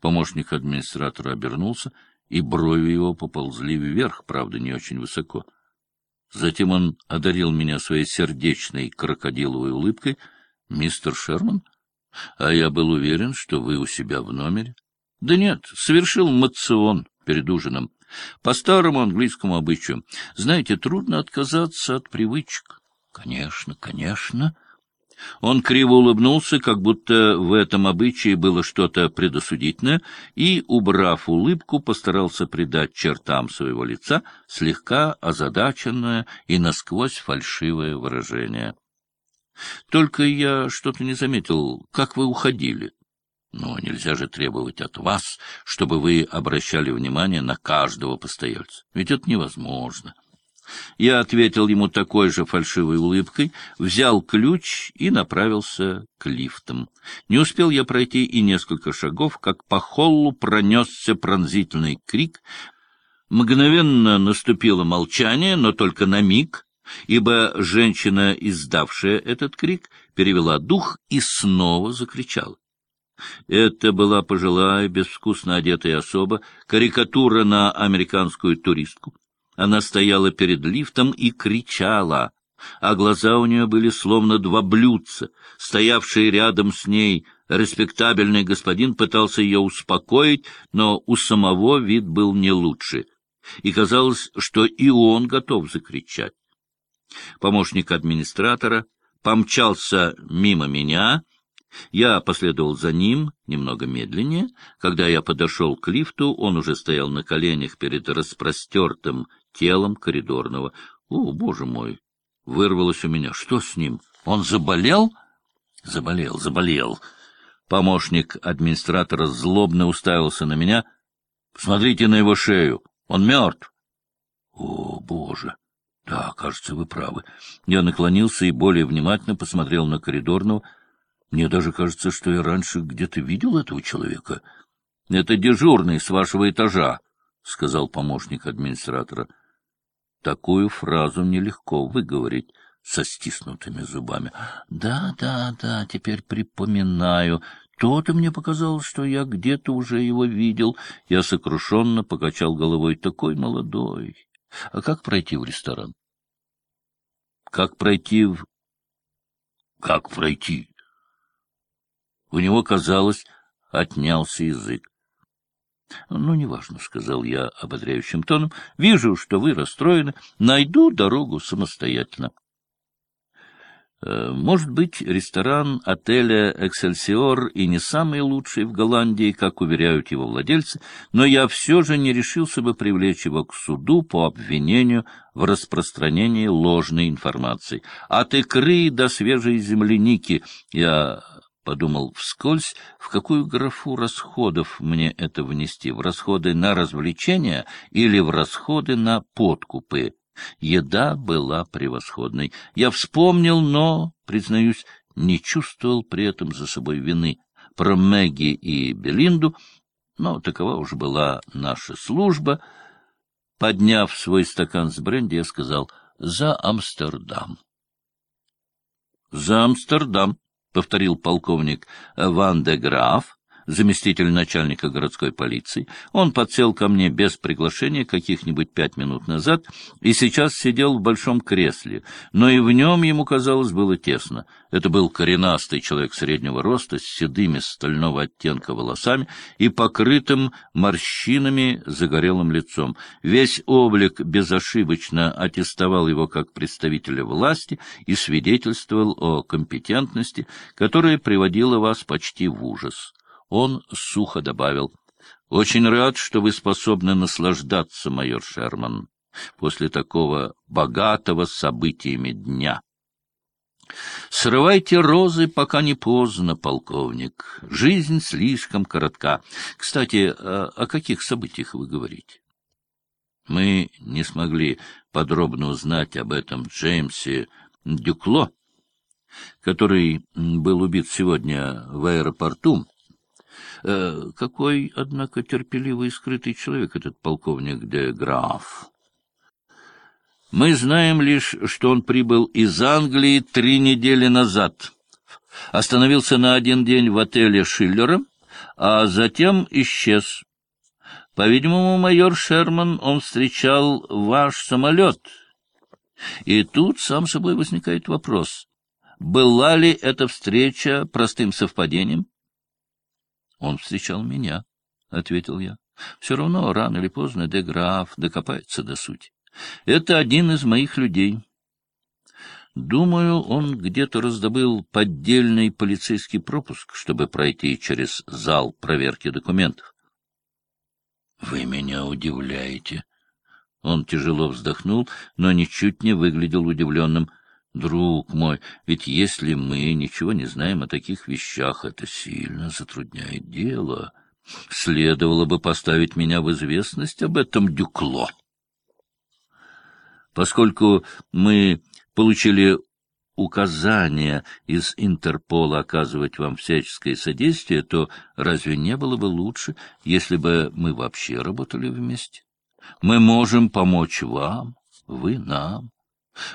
Помощник администратора обернулся, и брови его поползли вверх, правда, не очень высоко. Затем он одарил меня своей сердечной крокодиловой улыбкой. — Мистер Шерман? А я был уверен, что вы у себя в номере. — Да нет, совершил мацион перед ужином. По старому английскому обычаю. Знаете, трудно отказаться от привычек. — Конечно, конечно. Он криво улыбнулся, как будто в этом обычае было что-то предосудительное, и, убрав улыбку, постарался придать чертам своего лица слегка озадаченное и насквозь фальшивое выражение. — Только я что-то не заметил, как вы уходили. Но нельзя же требовать от вас, чтобы вы обращали внимание на каждого постояльца. Ведь это невозможно. Я ответил ему такой же фальшивой улыбкой, взял ключ и направился к лифтам. Не успел я пройти и несколько шагов, как по холлу пронесся пронзительный крик. Мгновенно наступило молчание, но только на миг, ибо женщина, издавшая этот крик, перевела дух и снова закричала. Это была пожилая, безвкусно одетая особа, карикатура на американскую туристку. Она стояла перед лифтом и кричала, а глаза у нее были словно два блюдца. Стоявший рядом с ней респектабельный господин пытался ее успокоить, но у самого вид был не лучше, и казалось, что и он готов закричать. Помощник администратора помчался мимо меня — я последовал за ним немного медленнее. Когда я подошел к лифту, он уже стоял на коленях перед распростертым телом коридорного. О, боже мой! Вырвалось у меня. Что с ним? Он заболел? Заболел, заболел. Помощник администратора злобно уставился на меня. Посмотрите на его шею. Он мертв. О, боже! Да, кажется, вы правы. Я наклонился и более внимательно посмотрел на коридорного. Мне даже кажется, что я раньше где-то видел этого человека. — Это дежурный с вашего этажа, — сказал помощник администратора. Такую фразу нелегко выговорить со стиснутыми зубами. «Да, да, да, теперь припоминаю. То-то мне показалось, что я где-то уже его видел. Я сокрушенно покачал головой. Такой молодой. А как пройти в ресторан? Как пройти в... Как пройти? У него, казалось, отнялся язык. — Ну, неважно, — сказал я ободряющим тоном. — Вижу, что вы расстроены. Найду дорогу самостоятельно. Э, может быть, ресторан отеля «Эксельсиор» и не самый лучший в Голландии, как уверяют его владельцы, но я все же не решился бы привлечь его к суду по обвинению в распространении ложной информации. От икры до свежей земляники я подумал вскользь, в какую графу расходов мне это внести, в расходы на развлечения или в расходы на подкупы. Еда была превосходной. Я вспомнил, но, признаюсь, не чувствовал при этом за собой вины. Про Мэгги и Белинду, но такова уж была наша служба. Подняв свой стакан с бренди, я сказал «За Амстердам». «За Амстердам», — повторил полковник Ван де Граф, заместитель начальника городской полиции. Он подсел ко мне без приглашения каких-нибудь пять минут назад и сейчас сидел в большом кресле, но и в нем ему, казалось, было тесно. Это был коренастый человек среднего роста с седыми стального оттенка волосами и покрытым морщинами загорелым лицом. Весь облик безошибочно аттестовал его как представителя власти и свидетельствовал о компетентности, которая приводила вас почти в ужас. Он сухо добавил, — Очень рад, что вы способны наслаждаться, майор Шерман, после такого богатого событиями дня. Срывайте розы, пока не поздно, полковник. Жизнь слишком коротка. Кстати, о, о каких событиях вы говорите? Мы не смогли подробно узнать об этом Джеймсе Дюкло, который был убит сегодня в аэропорту Э, какой, однако, терпеливый и скрытый человек этот полковник де Граф. Мы знаем лишь, что он прибыл из Англии три недели назад. Остановился на один день в отеле Шиллера, а затем исчез. По-видимому, майор Шерман, он встречал ваш самолет. И тут сам собой возникает вопрос. Была ли эта встреча простым совпадением? — Он встречал меня, — ответил я. — Все равно, рано или поздно, де Граф докопается до сути. Это один из моих людей. Думаю, он где-то раздобыл поддельный полицейский пропуск, чтобы пройти через зал проверки документов. — Вы меня удивляете. Он тяжело вздохнул, но ничуть не выглядел удивленным. — Друг мой, ведь если мы ничего не знаем о таких вещах, это сильно затрудняет дело. Следовало бы поставить меня в известность об этом дюкло. Поскольку мы получили указания из Интерпола оказывать вам всяческое содействие, то разве не было бы лучше, если бы мы вообще работали вместе? Мы можем помочь вам, вы нам.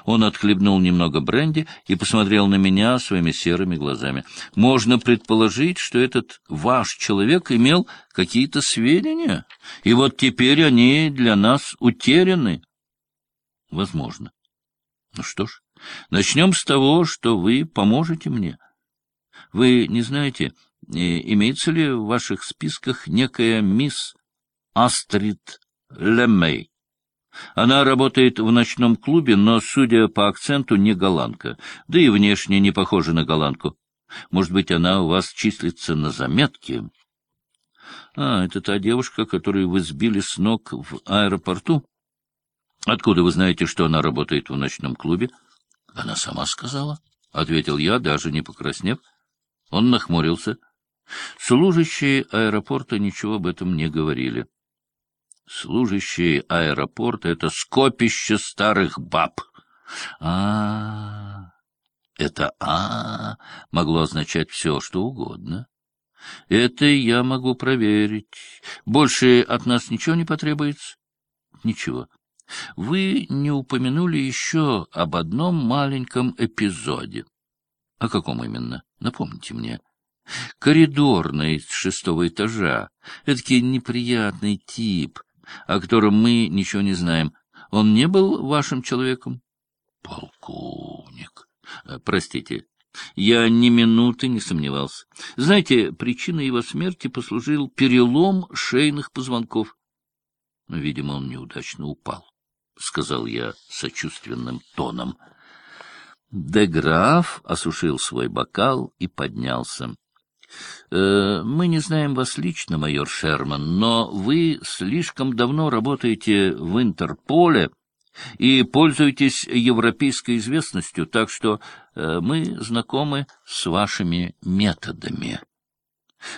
Он отхлебнул немного бренди и посмотрел на меня своими серыми глазами. Можно предположить, что этот ваш человек имел какие-то сведения, и вот теперь они для нас утеряны. Возможно. Ну что ж, начнем с того, что вы поможете мне. Вы не знаете, имеется ли в ваших списках некая мисс Астрид Лемей? Она работает в ночном клубе, но, судя по акценту, не голландка, да и внешне не похожа на голландку. Может быть, она у вас числится на заметке? А, это та девушка, которую вы сбили с ног в аэропорту? — Откуда вы знаете, что она работает в ночном клубе? — Она сама сказала, — ответил я, даже не покраснев. Он нахмурился. Служащие аэропорта ничего об этом не говорили. Служащие аэропорта — это скопище старых баб. А, -а, -а это «а» могло означать все, что угодно. Это я могу проверить. Больше от нас ничего не потребуется? Ничего. Вы не упомянули еще об одном маленьком эпизоде. О каком именно? Напомните мне. Коридорный с шестого этажа. Эдакий неприятный тип, о котором мы ничего не знаем. Он не был вашим человеком? Полковник. Э, простите, я ни минуты не сомневался. Знаете, причиной его смерти послужил перелом шейных позвонков. Видимо, он неудачно упал. — сказал я сочувственным тоном. Де Граф осушил свой бокал и поднялся. «Э, — Мы не знаем вас лично, майор Шерман, но вы слишком давно работаете в Интерполе и пользуетесь европейской известностью, так что э, мы знакомы с вашими методами.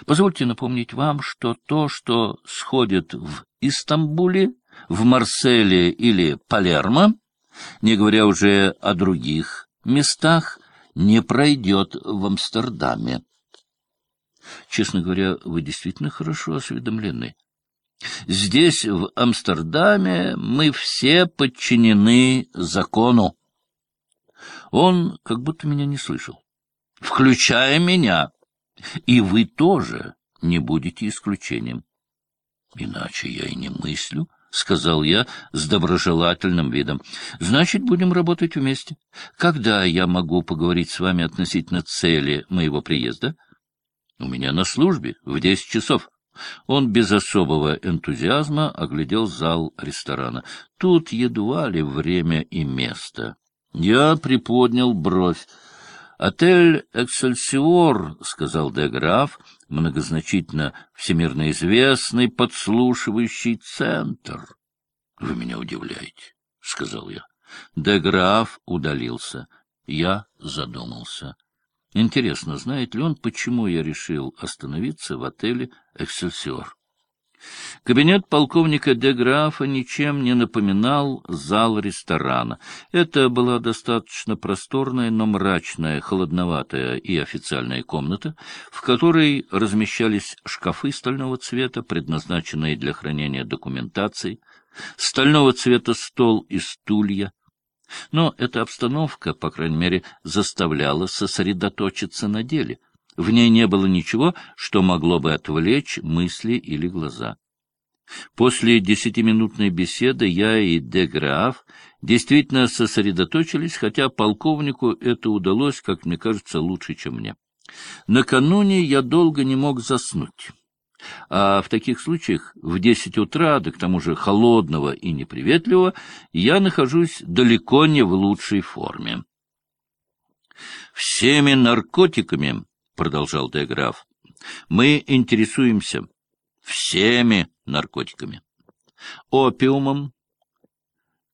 Позвольте напомнить вам, что то, что сходит в Истамбуле, в Марселе или Палермо, не говоря уже о других местах, не пройдет в Амстердаме. Честно говоря, вы действительно хорошо осведомлены. Здесь, в Амстердаме, мы все подчинены закону. Он как будто меня не слышал. Включая меня. И вы тоже не будете исключением. Иначе я и не мыслю, — сказал я с доброжелательным видом. — Значит, будем работать вместе. Когда я могу поговорить с вами относительно цели моего приезда? — У меня на службе в десять часов. Он без особого энтузиазма оглядел зал ресторана. Тут едва ли время и место. Я приподнял бровь. «Отель «Эксельсиор», — сказал де Граф, многозначительно всемирно известный подслушивающий центр. — Вы меня удивляете, — сказал я. Де Граф удалился. Я задумался. Интересно, знает ли он, почему я решил остановиться в отеле «Эксельсиор»? Кабинет полковника де Графа ничем не напоминал зал ресторана. Это была достаточно просторная, но мрачная, холодноватая и официальная комната, в которой размещались шкафы стального цвета, предназначенные для хранения документации, стального цвета стол и стулья. Но эта обстановка, по крайней мере, заставляла сосредоточиться на деле — В ней не было ничего, что могло бы отвлечь мысли или глаза. После десятиминутной беседы я и Деграф действительно сосредоточились, хотя полковнику это удалось, как мне кажется, лучше, чем мне. Накануне я долго не мог заснуть. А в таких случаях в десять утра, да к тому же холодного и неприветливого, я нахожусь далеко не в лучшей форме. «Всеми наркотиками, — продолжал Деграф, — мы интересуемся всеми наркотиками. Опиумом,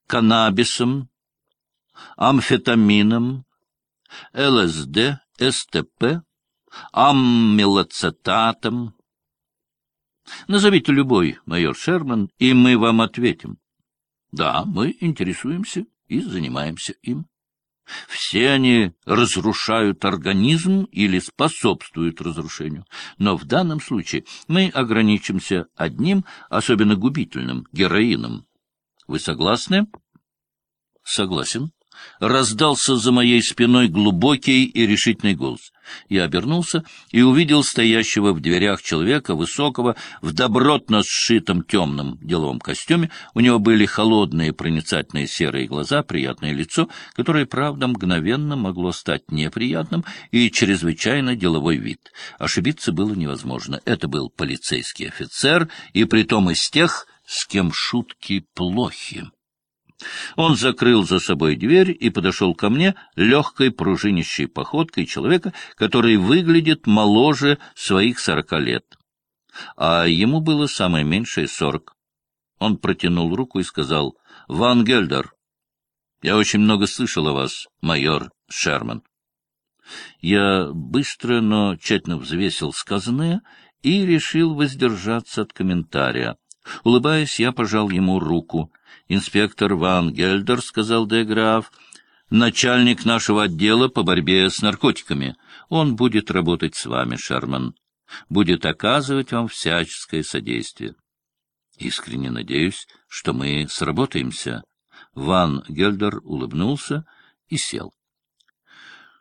каннабисом, амфетамином, ЛСД, СТП, аммелоцетатом. Назовите любой, майор Шерман, и мы вам ответим. Да, мы интересуемся и занимаемся им. Все они разрушают организм или способствуют разрушению. Но в данном случае мы ограничимся одним, особенно губительным, героином. Вы согласны? Согласен раздался за моей спиной глубокий и решительный голос. Я обернулся и увидел стоящего в дверях человека, высокого, в добротно сшитом темном деловом костюме. У него были холодные проницательные серые глаза, приятное лицо, которое, правда, мгновенно могло стать неприятным, и чрезвычайно деловой вид. Ошибиться было невозможно. Это был полицейский офицер, и притом из тех, с кем шутки плохи. Он закрыл за собой дверь и подошел ко мне легкой пружинищей походкой человека, который выглядит моложе своих сорока лет. А ему было самое меньшее сорок. Он протянул руку и сказал, — Ван Гельдер, я очень много слышал о вас, майор Шерман. Я быстро, но тщательно взвесил сказанное и решил воздержаться от комментария. Улыбаясь, я пожал ему руку. «Инспектор Ван Гельдер», — сказал Деграф, — «начальник нашего отдела по борьбе с наркотиками. Он будет работать с вами, Шерман, будет оказывать вам всяческое содействие». «Искренне надеюсь, что мы сработаемся». Ван Гельдер улыбнулся и сел.